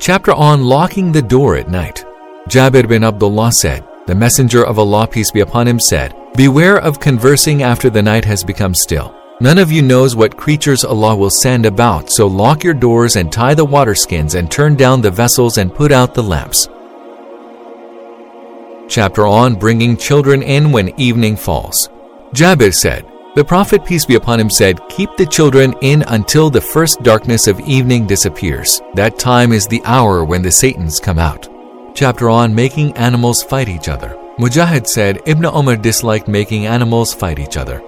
Chapter on locking the door at night. Jabir bin Abdullah said, The Messenger of Allah, peace be upon him, said, Beware of conversing after the night has become still. None of you knows what creatures Allah will send about, so lock your doors and tie the water skins and turn down the vessels and put out the lamps. Chapter on bringing children in when evening falls. Jabir said, The Prophet, peace be upon him, said, Keep the children in until the first darkness of evening disappears. That time is the hour when the Satans come out. Chapter on making animals fight each other. Mujahid said, Ibn Umar disliked making animals fight each other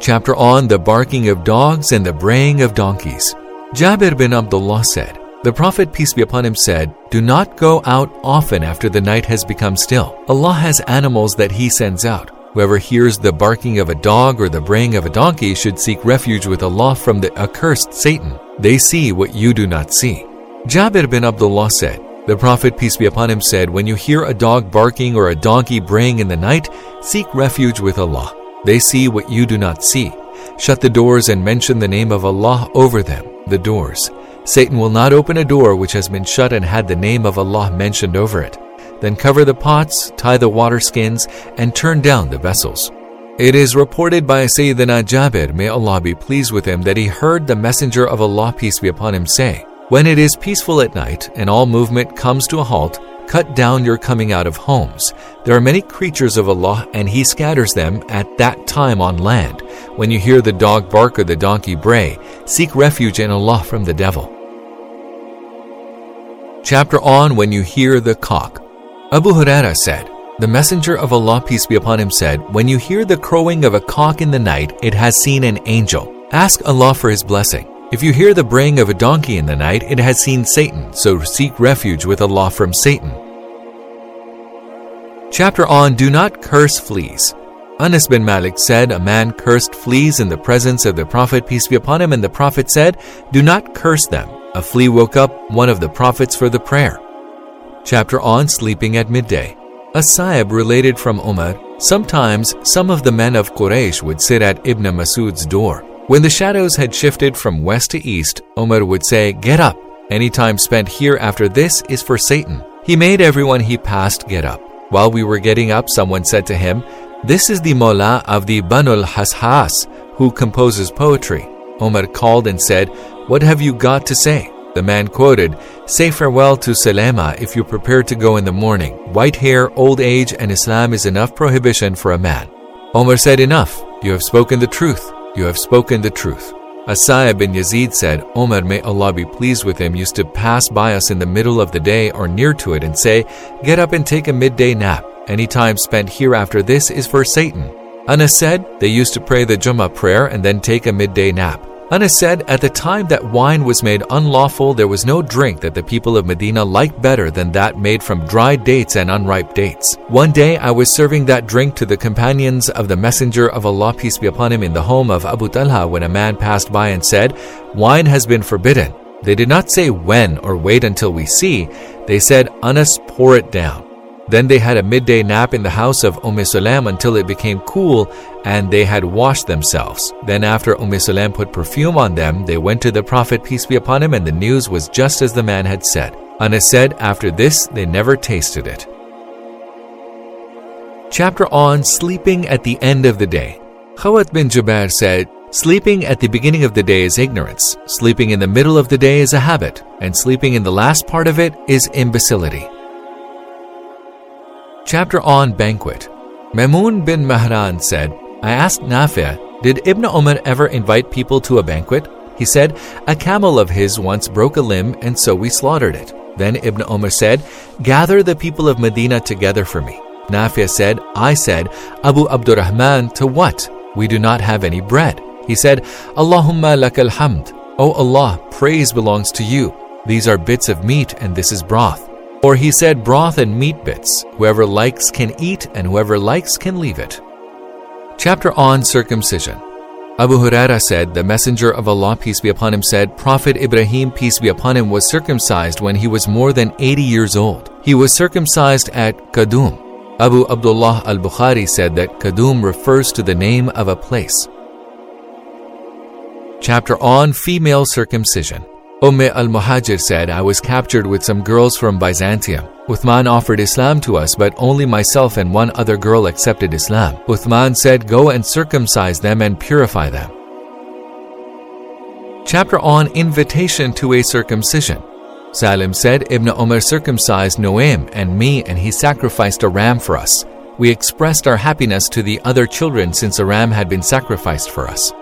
chapter on the barking of dogs and the braying of donkeys. Jabir bin Abdullah said, The Prophet, peace be upon him, said, Do not go out often after the night has become still. Allah has animals that He sends out. Whoever hears the barking of a dog or the braying of a donkey should seek refuge with Allah from the accursed Satan. They see what you do not see. Jabir bin Abdullah said, The Prophet, peace be upon him, said, When you hear a dog barking or a donkey braying in the night, seek refuge with Allah. They see what you do not see. Shut the doors and mention the name of Allah over them, the doors. Satan will not open a door which has been shut and had the name of Allah mentioned over it. Then cover the pots, tie the water skins, and turn down the vessels. It is reported by Sayyidina Jabir, may Allah be pleased with him, that he heard the Messenger of Allah, peace be upon him, say, When it is peaceful at night and all movement comes to a halt, cut down your coming out of homes. There are many creatures of Allah, and He scatters them at that time on land. When you hear the dog bark or the donkey bray, seek refuge in Allah from the devil. Chapter on When You Hear the Cock. Abu Huraira said, The Messenger of Allah, peace be upon him, said, When you hear the crowing of a cock in the night, it has seen an angel. Ask Allah for His blessing. If you hear the braying of a donkey in the night, it has seen Satan, so seek refuge with Allah from Satan. Chapter on Do Not Curse Fleas. Anas bin Malik said, A man cursed fleas in the presence of the Prophet, peace be upon him, and the Prophet said, Do not curse them. A flea woke up one of the prophets for the prayer. Chapter on Sleeping at Midday. A Sahib related from Umar, sometimes some of the men of Quraysh would sit at Ibn Masud's door. When the shadows had shifted from west to east, Omar would say, Get up. Any time spent here after this is for Satan. He made everyone he passed get up. While we were getting up, someone said to him, This is the Mullah of the Banul Hashas who composes poetry. Omar called and said, What have you got to say? The man quoted, Say farewell to Salama if you prepare to go in the morning. White hair, old age, and Islam is enough prohibition for a man. Omar said, Enough. You have spoken the truth. You have spoken the truth. Asaya bin Yazid said, Omar, may Allah be pleased with him, used to pass by us in the middle of the day or near to it and say, Get up and take a midday nap. Any time spent here after this is for Satan. Anas said, They used to pray the Jummah prayer and then take a midday nap. Anas said, At the time that wine was made unlawful, there was no drink that the people of Medina liked better than that made from dried dates and unripe dates. One day I was serving that drink to the companions of the Messenger of Allah, peace be upon him, in the home of Abu Talha when a man passed by and said, Wine has been forbidden. They did not say when or wait until we see. They said, Anas, pour it down. Then they had a midday nap in the house of Umm Sulaim until it became cool and they had washed themselves. Then after Umm Sulaim put perfume on them, they went to the Prophet peace be upon him and the news was just as the man had said. Anas said, after this they never tasted it. Chapter on Sleeping at the End of the Day. Khawat bin Jubair said, Sleeping at the beginning of the day is ignorance, sleeping in the middle of the day is a habit, and sleeping in the last part of it is imbecility. Chapter on Banquet Maymun bin Mahran said, I asked Nafi', did Ibn Umar ever invite people to a banquet? He said, A camel of his once broke a limb and so we slaughtered it. Then Ibn Umar said, Gather the people of Medina together for me. Nafi' said, I said, Abu Abdurrahman, to what? We do not have any bread. He said, Allahumma lakal hamd. O Allah, praise belongs to you. These are bits of meat and this is broth. Or he said, Broth and meat bits. Whoever likes can eat, and whoever likes can leave it. Chapter on Circumcision. Abu Huraira said, The Messenger of Allah, peace be upon him, said, Prophet Ibrahim, peace be upon him, was circumcised when he was more than 80 years old. He was circumcised at Kadum. Abu Abdullah al Bukhari said that Kadum refers to the name of a place. Chapter on Female Circumcision. Umm al-Muhajir said, I was captured with some girls from Byzantium. Uthman offered Islam to us, but only myself and one other girl accepted Islam. Uthman said, Go and circumcise them and purify them. Chapter on Invitation to a Circumcision. Salim said, Ibn Umar circumcised Noaim and me, and he sacrificed a ram for us. We expressed our happiness to the other children since a ram had been sacrificed for us.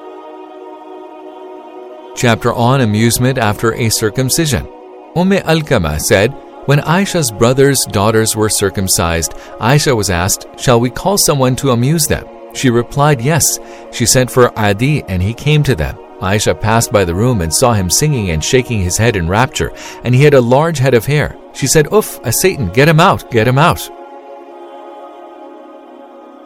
Chapter on Amusement after a Circumcision. Umm al-Kama said, When Aisha's brothers' daughters were circumcised, Aisha was asked, Shall we call someone to amuse them? She replied, Yes. She sent for Adi, and he came to them. Aisha passed by the room and saw him singing and shaking his head in rapture, and he had a large head of hair. She said, Uff, a Satan, get him out, get him out.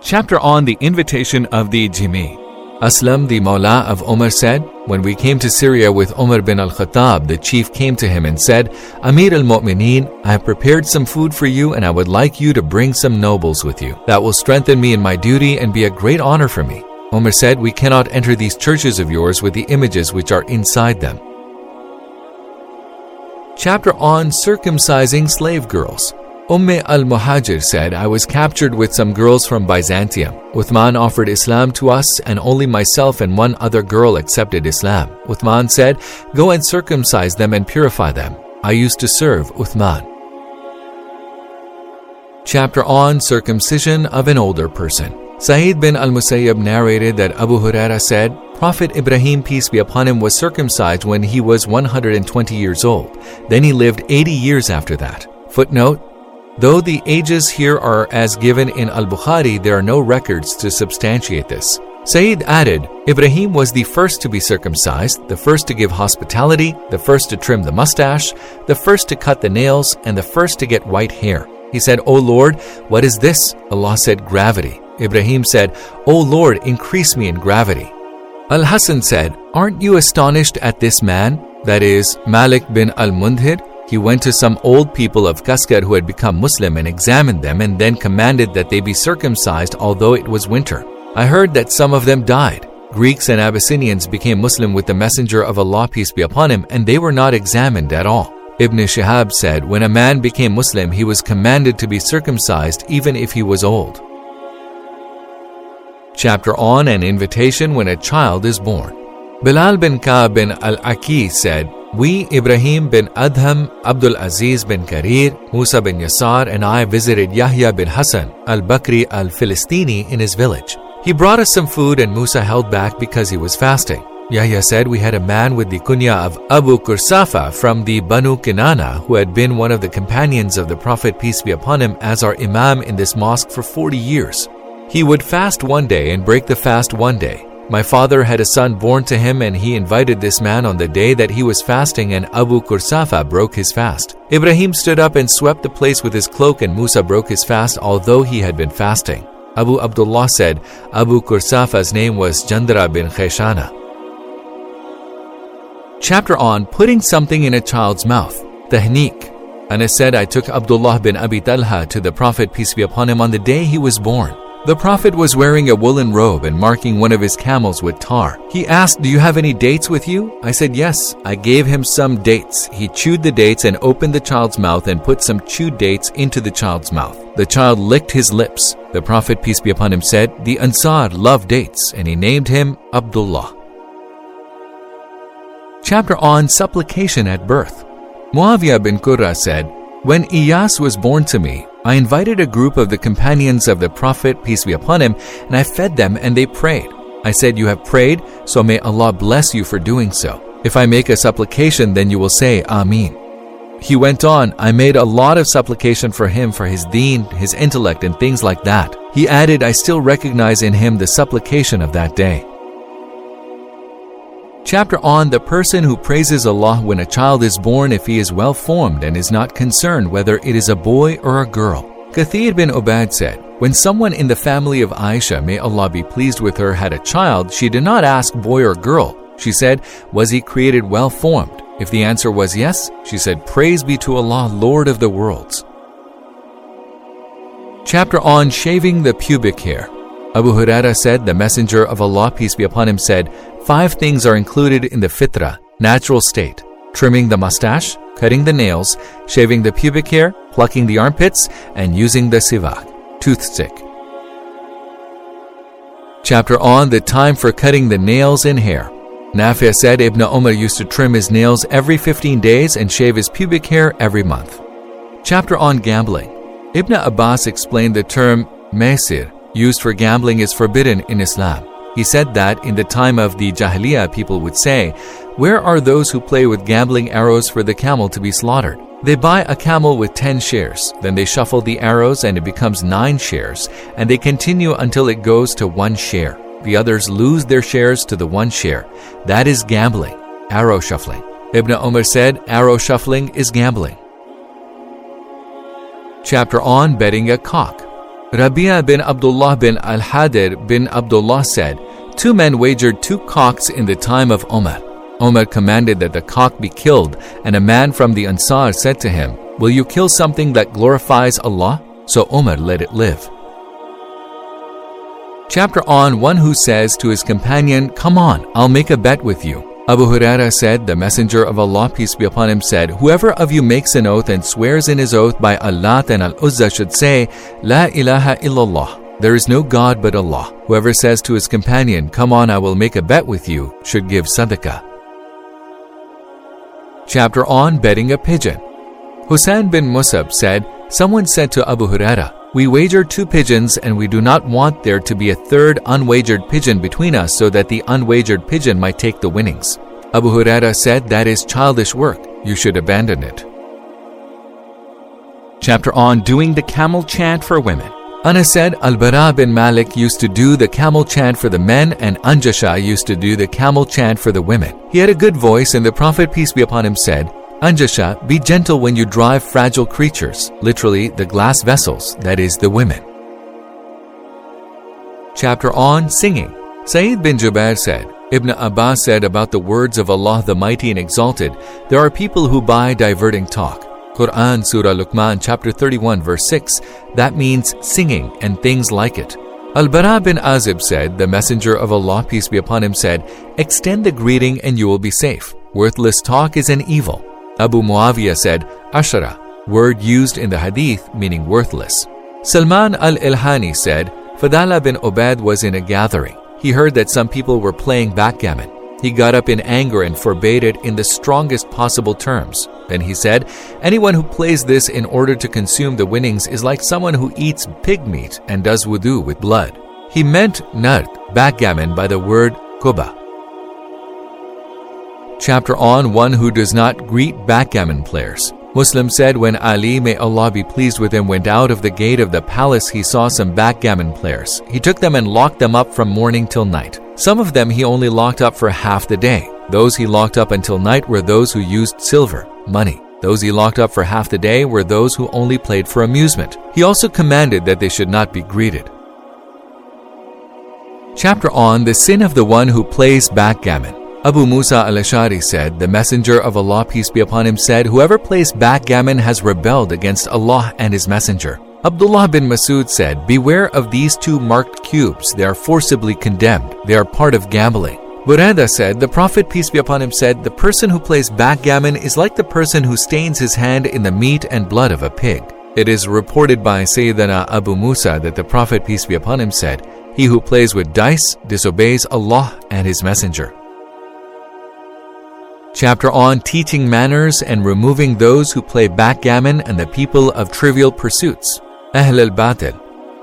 Chapter on the invitation of the Dhimmi. Aslam, the Mawla of Umar, said, When we came to Syria with Umar bin al Khattab, the chief came to him and said, Amir al Mu'mineen, I have prepared some food for you and I would like you to bring some nobles with you. That will strengthen me in my duty and be a great honor for me. Umar said, We cannot enter these churches of yours with the images which are inside them. Chapter on Circumcising Slave Girls. Umm al-Muhajir said, I was captured with some girls from Byzantium. Uthman offered Islam to us and only myself and one other girl accepted Islam. Uthman said, Go and circumcise them and purify them. I used to serve Uthman. Chapter on Circumcision of an Older Person. Sa'id bin al-Musayyab narrated that Abu Huraira said, Prophet Ibrahim, peace be upon him, was circumcised when he was 120 years old. Then he lived 80 years after that. Footnote Though the ages here are as given in Al Bukhari, there are no records to substantiate this. Sayyid added, Ibrahim was the first to be circumcised, the first to give hospitality, the first to trim the mustache, the first to cut the nails, and the first to get white hair. He said, O Lord, what is this? Allah said, Gravity. Ibrahim said, O Lord, increase me in gravity. Al Hassan said, Aren't you astonished at this man? That is, Malik bin al Mundhir, he went to some old people of Kaskar who had become Muslim and examined them and then commanded that they be circumcised although it was winter. I heard that some of them died. Greeks and Abyssinians became Muslim with the Messenger of Allah, peace be upon him, and they were not examined at all. Ibn Shihab said, When a man became Muslim, he was commanded to be circumcised even if he was old. Chapter on an invitation when a child is born. Bilal bin Ka'b bin al-Aki said, we, Ibrahim bin Adham, Abdul Aziz bin Karir, Musa bin Yasar, and I visited Yahya bin Hassan al Bakri al Filistini in his village. He brought us some food, and Musa held back because he was fasting. Yahya said we had a man with the kunya of Abu Kursafa from the Banu Kinana who had been one of the companions of the Prophet peace be upon him as our imam in this mosque for 40 years. He would fast one day and break the fast one day. My father had a son born to him and he invited this man on the day that he was fasting and Abu Kursafa broke his fast. Ibrahim stood up and swept the place with his cloak and Musa broke his fast although he had been fasting. Abu Abdullah said Abu Kursafa's name was Jandara bin Khayshana. Chapter on Putting Something in a Child's Mouth. the Tahniq. Anas said, I took Abdullah bin Abi Talha to the Prophet, peace be upon him, on the day he was born. The Prophet was wearing a woolen robe and marking one of his camels with tar. He asked, Do you have any dates with you? I said, Yes. I gave him some dates. He chewed the dates and opened the child's mouth and put some chewed dates into the child's mouth. The child licked his lips. The Prophet, peace be upon him, said, The Ansar love dates, and he named him Abdullah. Chapter on Supplication at Birth. Muawiyah bin Qurra said, When Iyas was born to me, I invited a group of the companions of the Prophet, peace be upon him, and I fed them and they prayed. I said, You have prayed, so may Allah bless you for doing so. If I make a supplication, then you will say, Ameen. He went on, I made a lot of supplication for him for his deen, his intellect, and things like that. He added, I still recognize in him the supplication of that day. Chapter on the person who praises Allah when a child is born if he is well formed and is not concerned whether it is a boy or a girl. Kathir bin Ubad said, When someone in the family of Aisha, may Allah be pleased with her, had a child, she did not ask boy or girl. She said, Was he created well formed? If the answer was yes, she said, Praise be to Allah, Lord of the worlds. Chapter on Shaving the Pubic Hair. Abu Huraira said, The Messenger of Allah, peace be upon him, said, Five things are included in the fitra, natural state trimming the mustache, cutting the nails, shaving the pubic hair, plucking the armpits, and using the siwak, toothstick. Chapter on the time for cutting the nails and hair. Nafi said Ibn Umar used to trim his nails every 15 days and shave his pubic hair every month. Chapter on gambling. Ibn Abbas explained the term maisir used for gambling is forbidden in Islam. He said that in the time of the Jahiliyyah, people would say, Where are those who play with gambling arrows for the camel to be slaughtered? They buy a camel with 10 shares, then they shuffle the arrows and it becomes 9 shares, and they continue until it goes to 1 share. The others lose their shares to the 1 share. That is gambling, arrow shuffling. Ibn Umar said, Arrow shuffling is gambling. Chapter on betting a cock. Rabia bin Abdullah bin Al Hadir bin Abdullah said, Two men wagered two cocks in the time of Omar. Omar commanded that the cock be killed, and a man from the Ansar said to him, Will you kill something that glorifies Allah? So Omar let it live. Chapter on one who says to his companion, Come on, I'll make a bet with you. Abu Huraira said, The Messenger of Allah, peace be upon him, said, Whoever of you makes an oath and swears in his oath by Allah and Al Uzza should say, La ilaha illallah. There is no God but Allah. Whoever says to his companion, Come on, I will make a bet with you, should give sadaqah chapter on betting a pigeon. Hussein bin Musab said, Someone said to Abu Huraira, We wagered two pigeons and we do not want there to be a third unwagered pigeon between us so that the unwagered pigeon might take the winnings. Abu Huraira said, That is childish work. You should abandon it. Chapter on doing the camel chant for women. Anas said Al-Bara bin Malik used to do the camel chant for the men and Anjasha used to do the camel chant for the women. He had a good voice and the Prophet, peace be upon him, said, Anjasha, be gentle when you drive fragile creatures, literally the glass vessels, that is, the women. Chapter on Singing. Sa'id bin Jubair said, Ibn Abbas said about the words of Allah the Mighty and Exalted, there are people who buy diverting talk. Quran Surah Luqman chapter 31 verse 6, that means singing and things like it. Al-Bara bin Azib said, the messenger of Allah peace be upon him said, extend the greeting and you will be safe. Worthless talk is an evil. Abu Muawiyah said, Ashara, word used in the hadith meaning worthless. Salman al-Ilhani said, Fadala bin Obad was in a gathering. He heard that some people were playing backgammon. He got up in anger and forbade it in the strongest possible terms. Then he said, Anyone who plays this in order to consume the winnings is like someone who eats pig meat and does wudu with blood. He meant nard, backgammon, by the word kuba. Chapter on one who does not greet backgammon players. Muslim said when Ali, may Allah be pleased with him, went out of the gate of the palace, he saw some backgammon players. He took them and locked them up from morning till night. Some of them he only locked up for half the day. Those he locked up until night were those who used silver, money. Those he locked up for half the day were those who only played for amusement. He also commanded that they should not be greeted. Chapter on the sin of the one who plays backgammon. Abu Musa al-Ashari said, The Messenger of Allah, peace be upon him, said, Whoever plays backgammon has rebelled against Allah and His Messenger. Abdullah bin Masud said, Beware of these two marked cubes. They are forcibly condemned. They are part of gambling. Buraidah said, The Prophet, peace be upon him, said, The person who plays backgammon is like the person who stains his hand in the meat and blood of a pig. It is reported by Sayyidina Abu Musa that the Prophet, peace be upon him, said, He who plays with dice disobeys Allah and His Messenger. Chapter on teaching manners and removing those who play backgammon and the people of trivial pursuits. Ahl al-Batil.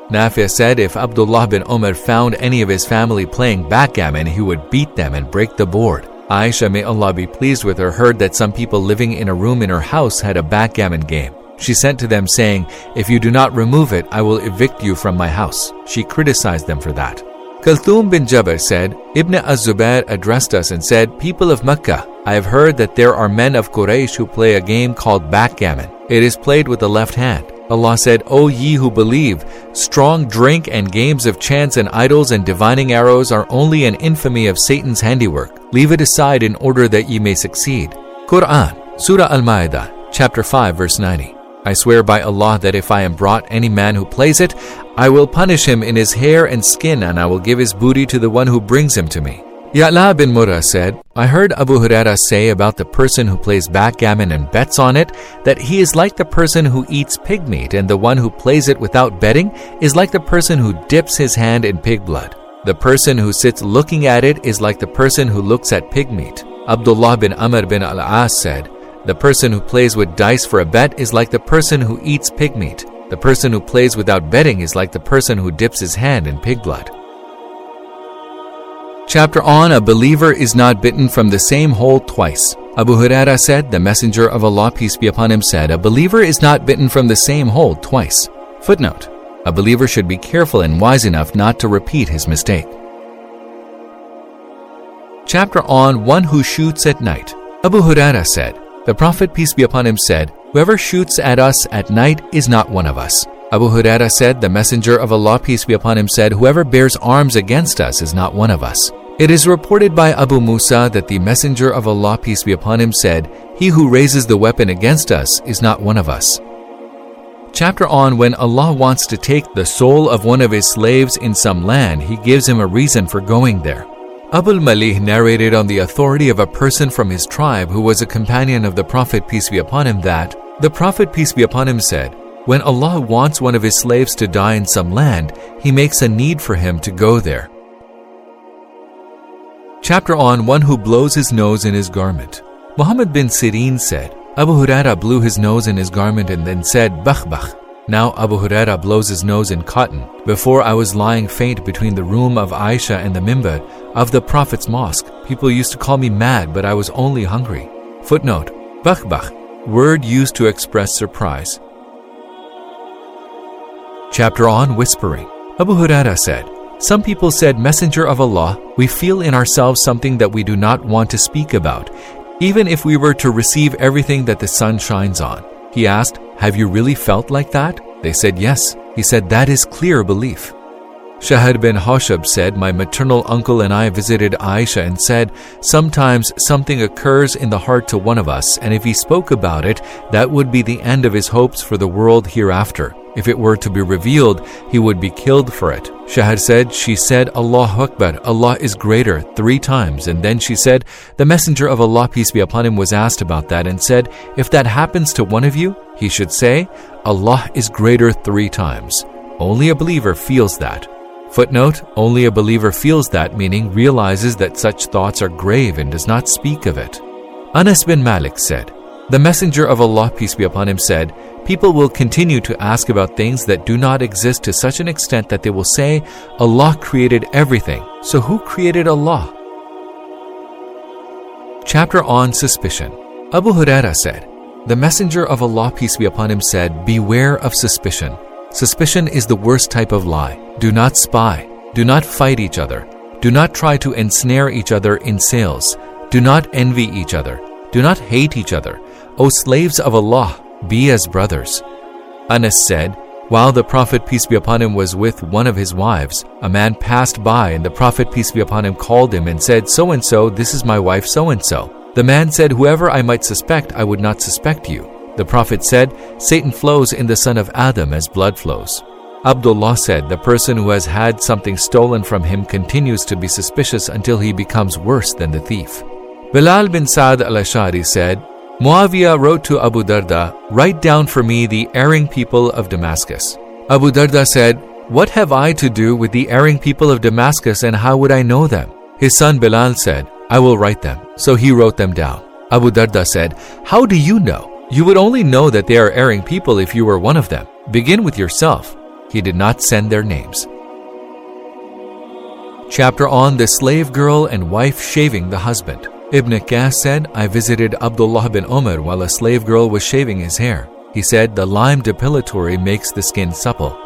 Nafi said if Abdullah bin Umar found any of his family playing backgammon, he would beat them and break the board. Aisha, may Allah be pleased with her, heard that some people living in a room in her house had a backgammon game. She sent to them saying, If you do not remove it, I will evict you from my house. She criticized them for that. Kalthum bin Jabir said, Ibn az-Zubair addressed us and said, People of Mecca, I have heard that there are men of Quraysh who play a game called backgammon. It is played with the left hand. Allah said, O ye who believe, strong drink and games of chance and idols and divining arrows are only an infamy of Satan's handiwork. Leave it aside in order that ye may succeed. Quran, Surah Al-Ma'idah, chapter 5, verse 90. I swear by Allah that if I am brought any man who plays it, I will punish him in his hair and skin and I will give his booty to the one who brings him to me. Ya'la bin Murrah said, I heard Abu Huraira say about the person who plays backgammon and bets on it that he is like the person who eats pig meat, and the one who plays it without betting is like the person who dips his hand in pig blood. The person who sits looking at it is like the person who looks at pig meat. Abdullah bin Amr bin al As said, The person who plays with dice for a bet is like the person who eats pig meat. The person who plays without betting is like the person who dips his hand in pig blood. Chapter on A believer is not bitten from the same hole twice. Abu Huraira said, The Messenger of Allah, peace be upon him, said, A believer is not bitten from the same hole twice. Footnote A believer should be careful and wise enough not to repeat his mistake. Chapter on One who shoots at night. Abu Huraira said, The Prophet, peace be upon him, said, Whoever shoots at us at night is not one of us. Abu Huraira said, The Messenger of Allah, peace be upon him, said, Whoever bears arms against us is not one of us. It is reported by Abu Musa that the Messenger of Allah, peace be upon him, said, He who raises the weapon against us is not one of us. Chapter on When Allah wants to take the soul of one of his slaves in some land, He gives him a reason for going there. Abul Malih narrated on the authority of a person from his tribe who was a companion of the Prophet, peace be upon him, that the Prophet, peace be upon him, said, when Allah wants one of His slaves to die in some land, He makes a need for him to go there. Chapter on one who blows his nose in his garment. Muhammad bin Sirin said, Abu Huraira blew his nose in his garment and then said, Bakh bakh. Now Abu Huraira blows his nose in cotton. Before I was lying faint between the room of Aisha and the mimbar of the Prophet's mosque. People used to call me mad, but I was only hungry. Footnote, Bakh bakh, word used to express surprise. Chapter on Whispering. Abu Huraira said, Some people said, Messenger of Allah, we feel in ourselves something that we do not want to speak about, even if we were to receive everything that the sun shines on. He asked, Have you really felt like that? They said, Yes. He said, That is clear belief. Shahad bin Hashab said, My maternal uncle and I visited Aisha and said, Sometimes something occurs in the heart to one of us, and if he spoke about it, that would be the end of his hopes for the world hereafter. If it were to be revealed, he would be killed for it. Shahad said, She said, Allah Akbar, Allah is greater, three times. And then she said, The Messenger of Allah, peace be upon him, was asked about that and said, If that happens to one of you, he should say, Allah is greater three times. Only a believer feels that. Footnote Only a believer feels that, meaning realizes that such thoughts are grave and does not speak of it. Anas bin Malik said, The Messenger of Allah, peace be upon him, said, People will continue to ask about things that do not exist to such an extent that they will say, Allah created everything. So who created Allah? Chapter on Suspicion. Abu Huraira said, The Messenger of Allah, peace be upon him, said, Beware of suspicion. Suspicion is the worst type of lie. Do not spy. Do not fight each other. Do not try to ensnare each other in sales. Do not envy each other. Do not hate each other. O slaves of Allah, be as brothers. Anas said, While the Prophet, peace be upon him, was with one of his wives, a man passed by, and the Prophet, peace be upon him, called him and said, So and so, this is my wife, so and so. The man said, Whoever I might suspect, I would not suspect you. The Prophet said, Satan flows in the son of Adam as blood flows. Abdullah said, The person who has had something stolen from him continues to be suspicious until he becomes worse than the thief. Bilal bin Sa'd al Ashari said, Muawiyah wrote to Abu Darda, Write down for me the erring people of Damascus. Abu Darda said, What have I to do with the erring people of Damascus and how would I know them? His son Bilal said, I will write them. So he wrote them down. Abu Darda said, How do you know? You would only know that they are erring people if you were one of them. Begin with yourself. He did not send their names. Chapter on the slave girl and wife shaving the husband. Ibn Qas said, I visited Abdullah bin Umar while a slave girl was shaving his hair. He said, The lime depilatory makes the skin supple.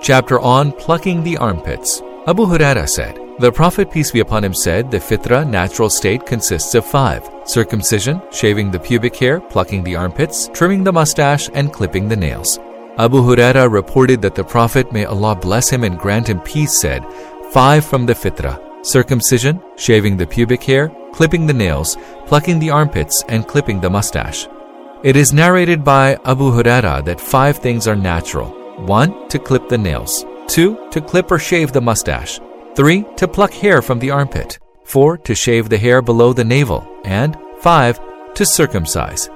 Chapter on Plucking the Armpits. Abu Huraira said, The Prophet, peace be upon him, said, The fitra, natural state, consists of five circumcision, shaving the pubic hair, plucking the armpits, trimming the mustache, and clipping the nails. Abu Huraira reported that the Prophet, may Allah bless him and grant him peace, said, Five from the fitra circumcision, shaving the pubic hair, clipping the nails, plucking the armpits, and clipping the mustache. It is narrated by Abu Huraira that five things are natural. 1. To clip the nails. 2. To clip or shave the mustache. 3. To pluck hair from the armpit. 4. To shave the hair below the navel. And 5. To circumcise.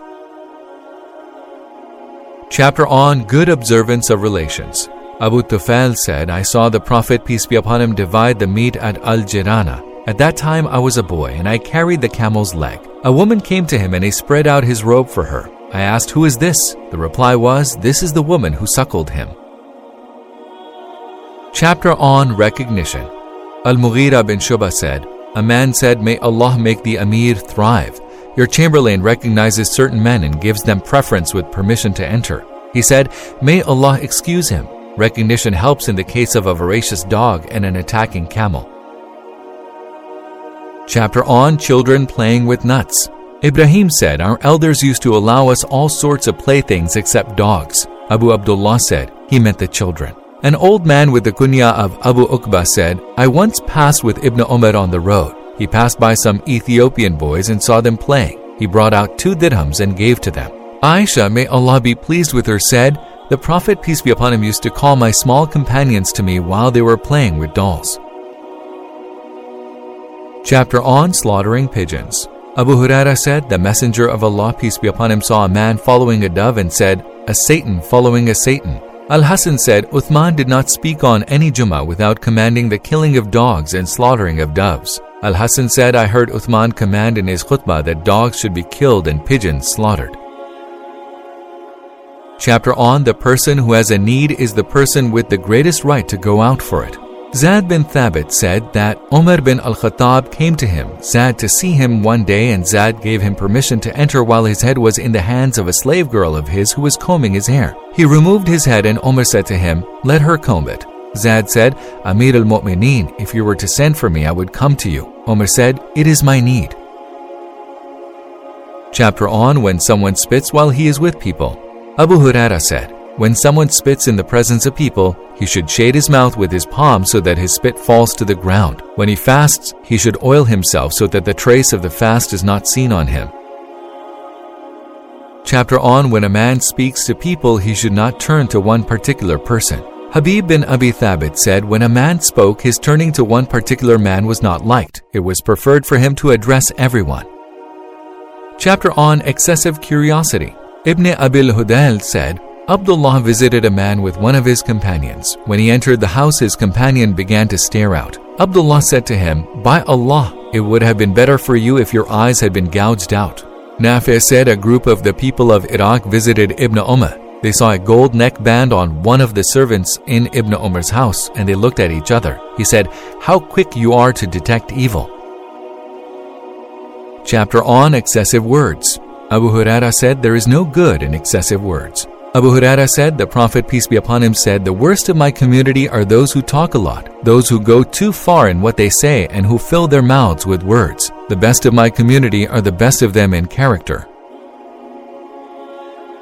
Chapter on Good Observance of Relations. Abu Tufail said, I saw the Prophet, peace be upon him, divide the meat at Al Jirana. At that time I was a boy, and I carried the camel's leg. A woman came to him, and he spread out his robe for her. I asked, Who is this? The reply was, This is the woman who suckled him. Chapter on Recognition Al Mughira bin Shuba said, A man said, May Allah make the Amir thrive. Your chamberlain recognizes certain men and gives them preference with permission to enter. He said, May Allah excuse him. Recognition helps in the case of a voracious dog and an attacking camel. Chapter on Children Playing with Nuts. Ibrahim said, Our elders used to allow us all sorts of playthings except dogs. Abu Abdullah said, He meant the children. An old man with the kunya of Abu Uqba said, I once passed with Ibn Umar on the road. He passed by some Ethiopian boys and saw them playing. He brought out two dirhams and gave to them. Aisha, may Allah be pleased with her, said, The Prophet, peace be upon him, used to call my small companions to me while they were playing with dolls. Chapter on Slaughtering Pigeons. Abu Huraira said, The Messenger of Allah, peace be upon him, saw a man following a dove and said, A Satan following a Satan. Al Hassan said, Uthman did not speak on any Jummah without commanding the killing of dogs and slaughtering of doves. Al Hassan said, I heard Uthman command in his khutbah that dogs should be killed and pigeons slaughtered. Chapter on The person who has a need is the person with the greatest right to go out for it. Zayd bin Thabit said that Umar bin al Khattab came to him, Zayd, to see him one day, and Zayd gave him permission to enter while his head was in the hands of a slave girl of his who was combing his hair. He removed his head, and Umar said to him, Let her comb it. Zayd said, Amir al Mu'mineen, if you were to send for me, I would come to you. Omar said, It is my need. Chapter on When someone spits while he is with people. Abu Huraira said, When someone spits in the presence of people, he should shade his mouth with his palm so that his spit falls to the ground. When he fasts, he should oil himself so that the trace of the fast is not seen on him. Chapter on When a man speaks to people, he should not turn to one particular person. Habib bin Abi Thabit said, When a man spoke, his turning to one particular man was not liked. It was preferred for him to address everyone. Chapter on Excessive Curiosity. Ibn Abil Hudayl said, Abdullah visited a man with one of his companions. When he entered the house, his companion began to stare out. Abdullah said to him, By Allah, it would have been better for you if your eyes had been gouged out. Nafi said a group of the people of Iraq visited Ibn Umar. They saw a gold neckband on one of the servants in Ibn Umar's house and they looked at each other. He said, How quick you are to detect evil. Chapter on Excessive Words. Abu Huraira said, There is no good in excessive words. Abu Huraira said, The Prophet, peace be upon him, said, The worst of my community are those who talk a lot, those who go too far in what they say, and who fill their mouths with words. The best of my community are the best of them in character.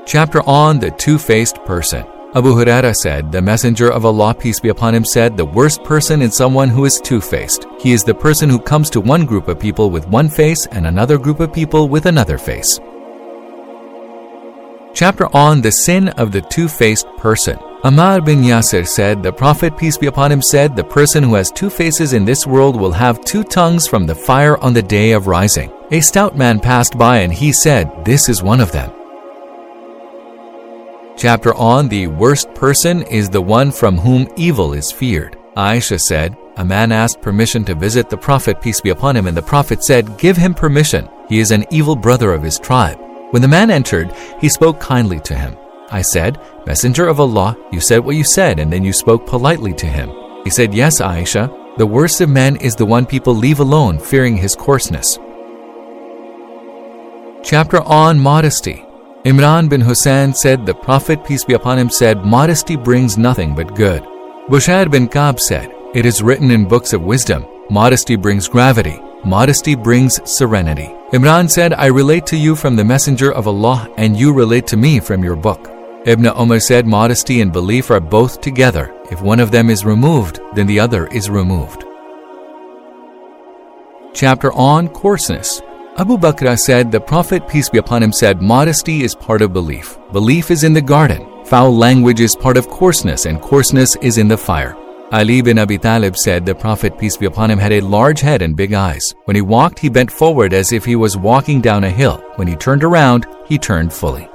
Chapter on the two faced person. Abu Huraira said, The Messenger of Allah, peace be upon him, said, The worst person is someone who is two faced. He is the person who comes to one group of people with one face and another group of people with another face. Chapter on the sin of the two faced person. Ammar bin Yasir said, The Prophet, peace be upon him, said, The person who has two faces in this world will have two tongues from the fire on the day of rising. A stout man passed by and he said, This is one of them chapter on the worst person is the one from whom evil is feared. Aisha said, A man asked permission to visit the Prophet, peace be upon him, and the Prophet said, Give him permission. He is an evil brother of his tribe. When the man entered, he spoke kindly to him. I said, Messenger of Allah, you said what you said, and then you spoke politely to him. He said, Yes, Aisha, the worst of men is the one people leave alone, fearing his coarseness. Chapter on Modesty Imran bin Hussein said, The Prophet, peace be upon him, said, Modesty brings nothing but good. Bushair bin Kab said, It is written in books of wisdom, modesty brings gravity, modesty brings serenity. Imran said, I relate to you from the Messenger of Allah, and you relate to me from your book. Ibn Umar said, Modesty and belief are both together. If one of them is removed, then the other is removed. Chapter on Coarseness Abu Bakr said, The Prophet, peace be upon him, said, Modesty is part of belief. Belief is in the garden. Foul language is part of coarseness, and coarseness is in the fire. Ali bin Abi Talib said the Prophet, peace be upon him, had a large head and big eyes. When he walked, he bent forward as if he was walking down a hill. When he turned around, he turned fully.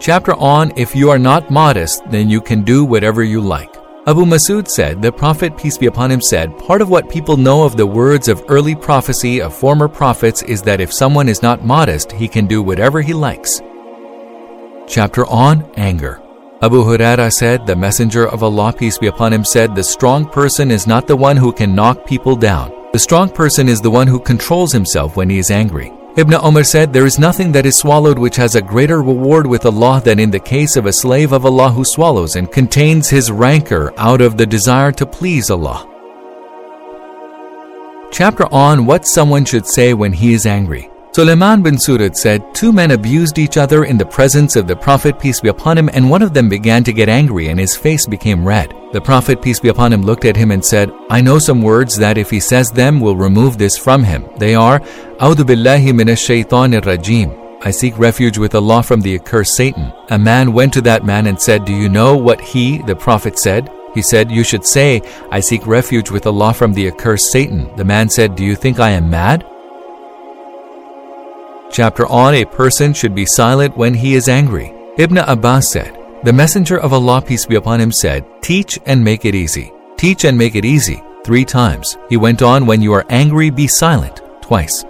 Chapter on If you are not modest, then you can do whatever you like. Abu Masud said, The Prophet, peace be upon him, said, Part of what people know of the words of early prophecy of former prophets is that if someone is not modest, he can do whatever he likes. Chapter on Anger. Abu Huraira said, The Messenger of Allah, peace be upon him, said, The strong person is not the one who can knock people down. The strong person is the one who controls himself when he is angry. Ibn Umar said, There is nothing that is swallowed which has a greater reward with Allah than in the case of a slave of Allah who swallows and contains his rancor out of the desire to please Allah. Chapter on what someone should say when he is angry. Sulaiman bin Surad said, Two men abused each other in the presence of the Prophet, peace be upon him, and one of them began to get angry, and his face became red. The Prophet, peace be upon him, looked at him and said, I know some words that if he says them will remove this from him. They are, A'udhu billahi shaitanir rajim. I seek refuge with Allah from the accursed Satan. A man went to that man and said, Do you know what he, the Prophet, said? He said, You should say, I seek refuge with Allah from the accursed Satan. The man said, Do you think I am mad? Chapter on A person should be silent when he is angry. Ibn Abbas said, The Messenger of Allah, peace be upon him, said, Teach and make it easy. Teach and make it easy. Three times. He went on, When you are angry, be silent. Twice.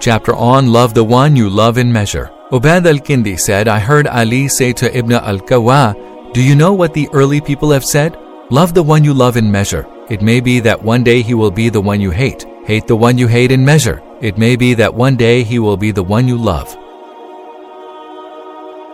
Chapter on Love the one you love in measure. Ubad al Kindi said, I heard Ali say to Ibn al Kawa, Do you know what the early people have said? Love the one you love in measure. It may be that one day he will be the one you hate. Hate the one you hate in measure. It may be that one day he will be the one you love.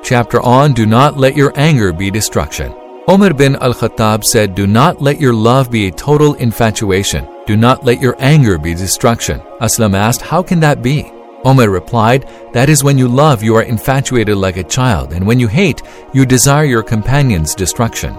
Chapter on Do not let your anger be destruction. Omar bin al Khattab said, Do not let your love be a total infatuation. Do not let your anger be destruction. Aslam asked, How can that be? Omar replied, That is when you love, you are infatuated like a child, and when you hate, you desire your companion's destruction.